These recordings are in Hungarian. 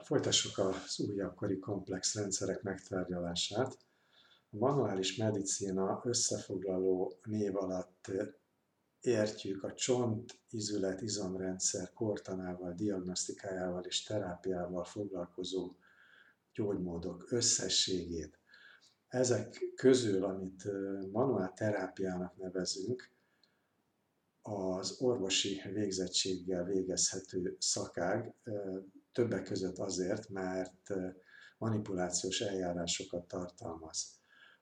Folytassuk az újabbkori komplex rendszerek megtárgyalását. A manuális medicína összefoglaló név alatt értjük a csont, izület, izomrendszer kortanával, diagnosztikájával és terápiával foglalkozó gyógymódok összességét. Ezek közül, amit manuál terápiának nevezünk, az orvosi végzettséggel végezhető szakág, többek között azért, mert manipulációs eljárásokat tartalmaz.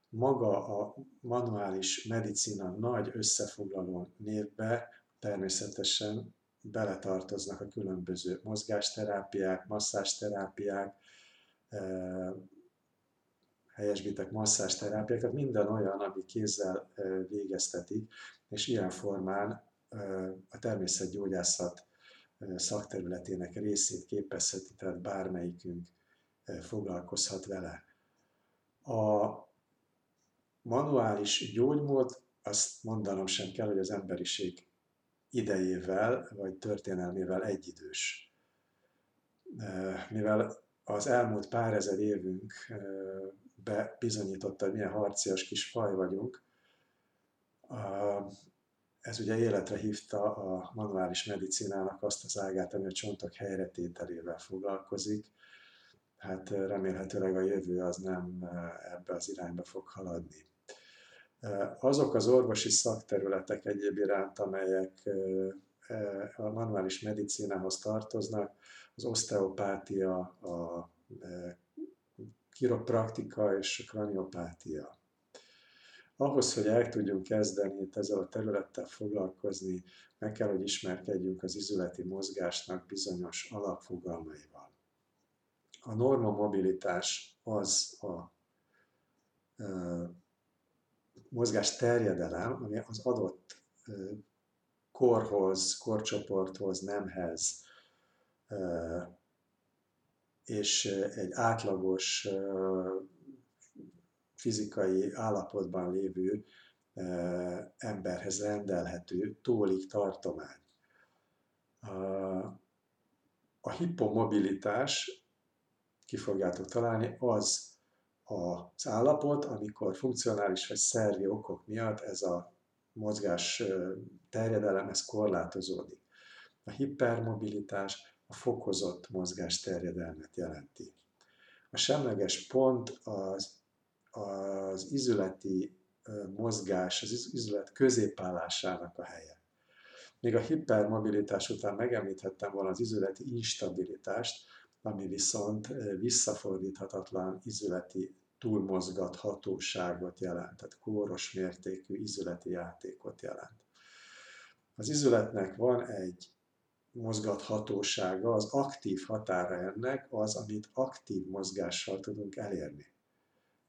Maga a manuális medicina nagy összefoglaló névbe természetesen beletartoznak a különböző mozgásterápiák, masszásterápiák, helyesbitek masszásterápiák, tehát minden olyan, ami kézzel végeztetik, és ilyen formán a természetgyógyászat szakterületének részét képezheti, tehát bármelyikünk foglalkozhat vele. A manuális gyógymód, azt mondanom sem kell, hogy az emberiség idejével vagy történelmével egyidős. Mivel az elmúlt pár ezer évünk bebizonyította, hogy milyen harcias kis faj vagyunk, ez ugye életre hívta a manuális medicinának azt az ágát, ami a csontok helyretételével foglalkozik. Hát remélhetőleg a jövő az nem ebbe az irányba fog haladni. Azok az orvosi szakterületek egyéb iránt, amelyek a manuális medicinához tartoznak, az oszteopátia, a kiropraktika és a kraniopátia. Ahhoz, hogy el tudjunk kezdeni itt ezzel a területtel foglalkozni, meg kell, hogy ismerkedjünk az izületi mozgásnak bizonyos alapfogalmaival. A normomobilitás az a mozgás terjedelem, ami az adott korhoz, korcsoporthoz, nemhez és egy átlagos fizikai állapotban lévő emberhez rendelhető tólik tartomány. A hipomobilitás, ki fogjátok találni, az az állapot, amikor funkcionális vagy szervi okok miatt ez a mozgás terjedelem, ez korlátozódik. A hipermobilitás a fokozott mozgás terjedelmet jelenti. A semleges pont az, az izületi mozgás, az izület középállásának a helye. Még a hipermobilitás után megemlíthettem volna az izületi instabilitást, ami viszont visszafordíthatatlan izületi túlmozgathatóságot jelent, tehát kóros mértékű izületi játékot jelent. Az izületnek van egy mozgathatósága, az aktív határa ennek az, amit aktív mozgással tudunk elérni.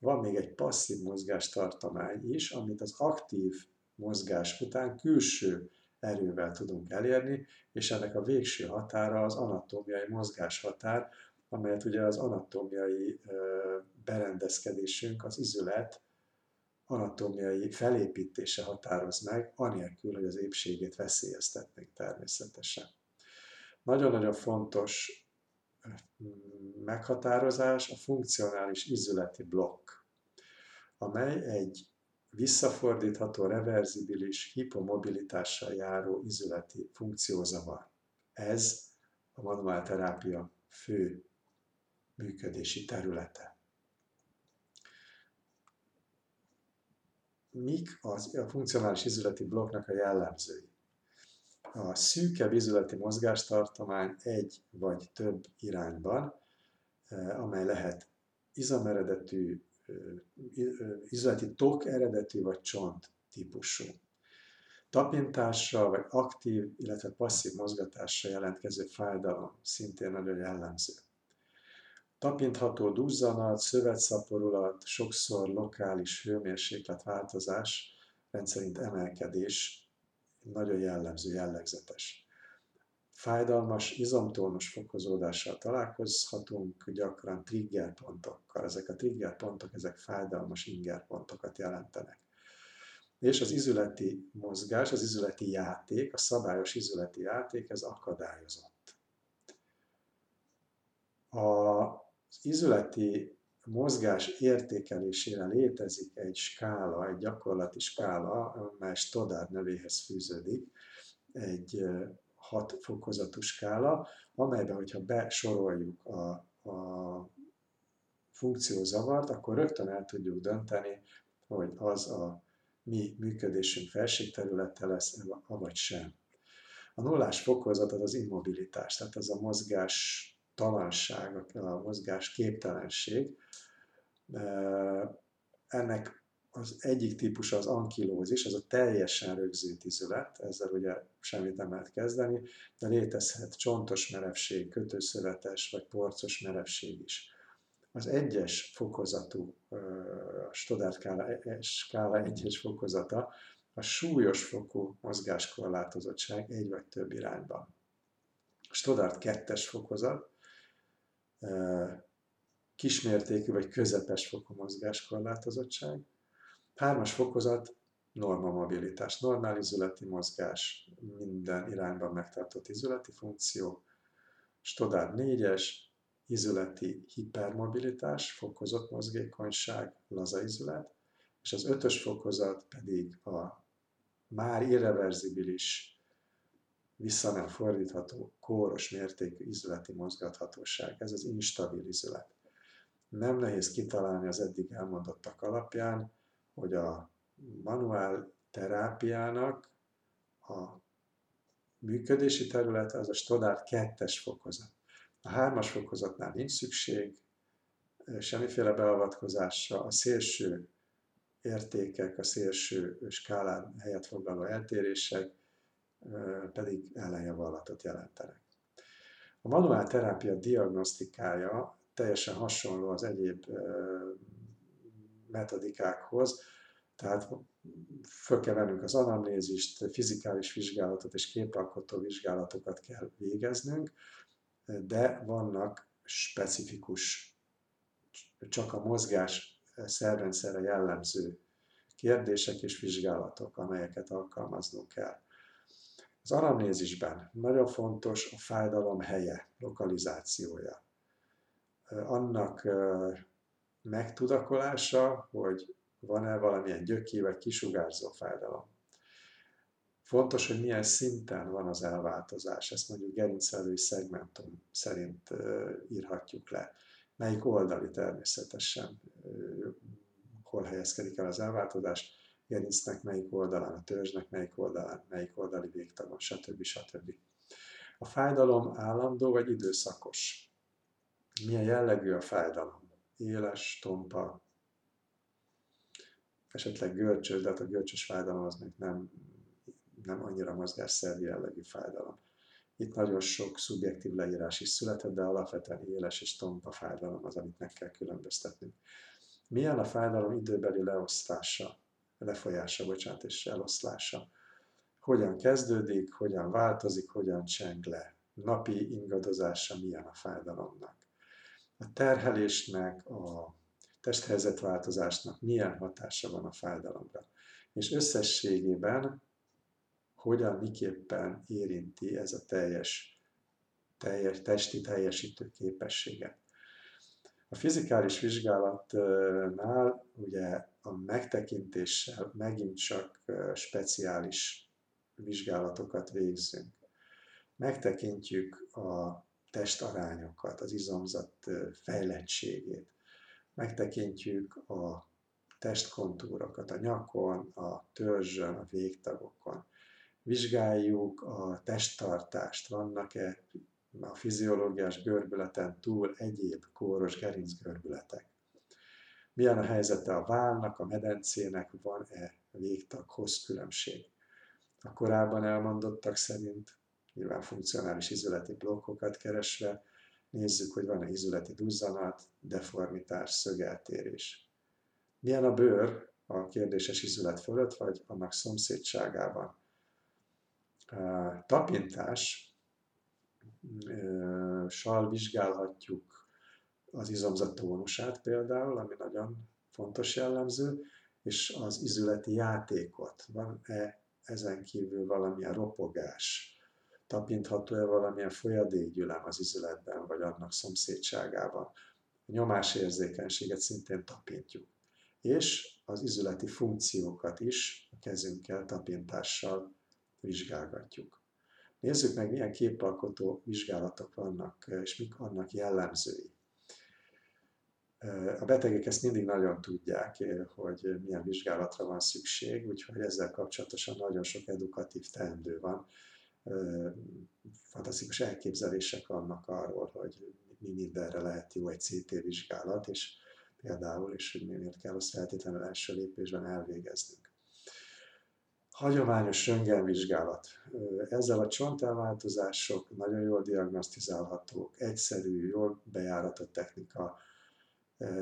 Van még egy passzív mozgástartomány is, amit az aktív mozgás után külső erővel tudunk elérni, és ennek a végső határa az anatómiai mozgáshatár, amelyet ugye az anatómiai berendezkedésünk, az izület anatómiai felépítése határoz meg, anélkül, hogy az épségét veszélyeztetnénk természetesen. Nagyon-nagyon fontos meghatározás a funkcionális izületi blokk, amely egy visszafordítható, reverzibilis, hipomobilitással járó izületi funkciózavar. Ez a manuálterápia fő működési területe. Mik az, a funkcionális izületi blokknak a jellemzői? A szűke izületi mozgástartomány egy vagy több irányban, amely lehet izomeredetű, izületi tok eredetű vagy csont típusú. Tapintással vagy aktív, illetve passzív mozgatással jelentkező fájdalom szintén nagyon jellemző. Tapintható duzzanat, szövetszaporulat, sokszor lokális hőmérséklet változás, rendszerint emelkedés nagyon jellemző, jellegzetes. Fájdalmas, izomtónus fokozódással találkozhatunk, gyakran triggerpontokkal. Ezek a triggerpontok, ezek fájdalmas ingerpontokat jelentenek. És az izületi mozgás, az izületi játék, a szabályos izületi játék, ez akadályozott. Az izületi mozgás értékelésére létezik egy skála, egy gyakorlati skála, mely Stoddard nevéhez fűződik, egy hat fokozatú skála, amelyben, hogyha besoroljuk a, a funkciózavart, akkor rögtön el tudjuk dönteni, hogy az a mi működésünk felségterülete lesz, vagy sem. A nullás fokozat az az immobilitás, tehát az a mozgás talanság, a mozgás képtelenség. Ennek az egyik típus az ankilózis, az a teljesen rögzült izület, ezzel ugye semmit nem lehet kezdeni, de létezhet csontos merevség, kötőszövetes vagy porcos merevség is. Az egyes fokozatú, a skála, e, skála egyes fokozata, a súlyos fokú mozgáskorlátozottság egy vagy több irányban. A Stoddard kettes fokozat, kismértékű vagy közepes fokú mozgáskorlátozottság, Hármas fokozat, norma mobilitás, normál izületi mozgás, minden irányban megtartott izületi funkció. Stoddard 4-es, izületi hipermobilitás, fokozott mozgékonyság, laza izület, és az ötös fokozat pedig a már irreverzibilis, vissza nem fordítható, kóros mértékű izületi mozgathatóság. Ez az instabil izület. Nem nehéz kitalálni az eddig elmondottak alapján, hogy a manuál terápiának a működési területe az a Stoddard kettes fokozat. A hármas fokozatnál nincs szükség semmiféle beavatkozásra, a szélső értékek, a szélső skálán helyet foglaló eltérések pedig ellenjavallatot jelentenek. A manuál terápia diagnosztikája teljesen hasonló az egyéb metodikákhoz, tehát föl kell vennünk az anamnézist, fizikális vizsgálatot és képalkotó vizsgálatokat kell végeznünk, de vannak specifikus, csak a mozgás szervrendszerre jellemző kérdések és vizsgálatok, amelyeket alkalmaznunk kell. Az anamnézisben nagyon fontos a fájdalom helye, lokalizációja. Annak megtudakolása, hogy van-e valamilyen gyöki vagy kisugárzó fájdalom. Fontos, hogy milyen szinten van az elváltozás, ezt mondjuk gerincvelői szegmentum szerint írhatjuk le. Melyik oldali természetesen, hol helyezkedik el az elváltozás, gerincnek melyik oldalán, a törzsnek melyik oldalán, melyik oldali végtagon, stb. stb. A fájdalom állandó vagy időszakos? Milyen jellegű a fájdalom? Éles, tompa, esetleg görcsös, de hát a görcsös fájdalom az még nem, nem annyira mozgásszervi jellegű fájdalom. Itt nagyon sok szubjektív leírás is született, de alapvetően éles és tompa fájdalom az, amit meg kell különböztetnünk. Milyen a fájdalom időbeli leosztása, lefolyása, bocsánat, és eloszlása? Hogyan kezdődik, hogyan változik, hogyan cseng le? Napi ingadozása milyen a fájdalomnak? A terhelésnek, a testhelyzetváltozásnak milyen hatása van a fájdalomra. És összességében hogyan, miképpen érinti ez a teljes, teljes testi teljesítő képességet. A fizikális vizsgálatnál ugye a megtekintéssel megint csak speciális vizsgálatokat végzünk. Megtekintjük a testarányokat, az izomzat fejlettségét, megtekintjük a testkontúrokat a nyakon, a törzsön, a végtagokon. Vizsgáljuk a testtartást, vannak-e a fiziológiás görbületen túl egyéb kóros gerincgörbületek. Milyen a helyzete a válnak, a medencének, van-e végtaghoz különbség. A korábban elmondottak szerint, nyilván funkcionális izületi blokkokat keresve, Nézzük, hogy van-e izületi duzzanat, deformitás, szögeltérés. Milyen a bőr a kérdéses izület fölött, vagy annak szomszédságában. Tapintás, sal vizsgálhatjuk az izomzat tónusát például, ami nagyon fontos jellemző, és az izületi játékot. Van-e ezen kívül valamilyen ropogás, tapintható-e valamilyen folyadékgyülem az izületben, vagy annak szomszédságában. A nyomásérzékenységet szintén tapintjuk. És az izületi funkciókat is a kezünkkel, tapintással vizsgálgatjuk. Nézzük meg, milyen képalkotó vizsgálatok vannak, és mik annak jellemzői. A betegek ezt mindig nagyon tudják, hogy milyen vizsgálatra van szükség, úgyhogy ezzel kapcsolatosan nagyon sok edukatív teendő van. Fantasztikus elképzelések vannak arról, hogy mi mindenre lehet jó egy CT vizsgálat, és például, és hogy miért kell azt feltétlenül első lépésben elvégeznünk. Hagyományos röntgenvizsgálat. Ezzel a csontelváltozások nagyon jól diagnosztizálhatók, egyszerű, jól bejáratott technika,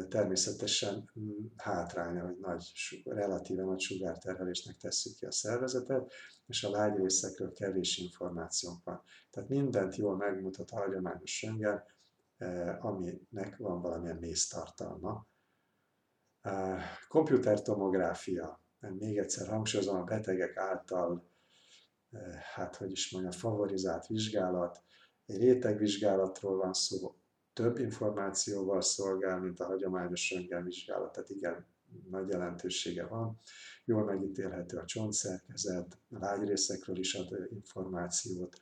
természetesen mm, hátránya, hogy nagy, relatíve nagy sugárterhelésnek tesszük ki a szervezetet, és a lágy részekről kevés információnk van. Tehát mindent jól megmutat a hagyományos röntgen, aminek van valamilyen méztartalma. Komputertomográfia, még egyszer hangsúlyozom, a betegek által, hát hogy is mondjam, favorizált vizsgálat, egy rétegvizsgálatról van szó, több információval szolgál, mint a hagyományos röntgenvizsgálat, tehát igen, nagy jelentősége van. Jól megítélhető a csontszerkezet, a lágyrészekről is ad információt.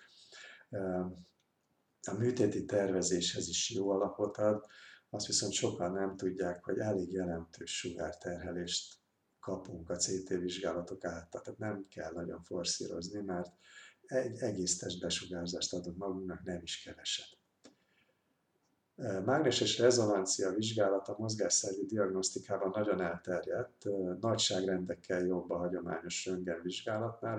A műtéti tervezéshez is jó alapot ad, azt viszont sokan nem tudják, hogy elég jelentős sugárterhelést kapunk a CT vizsgálatok által, tehát nem kell nagyon forszírozni, mert egy egész test besugárzást adunk magunknak, nem is keveset. Mágneses rezonancia vizsgálata mozgásszervi diagnosztikában nagyon elterjedt, nagyságrendekkel jobb a hagyományos röntgenvizsgálatnál,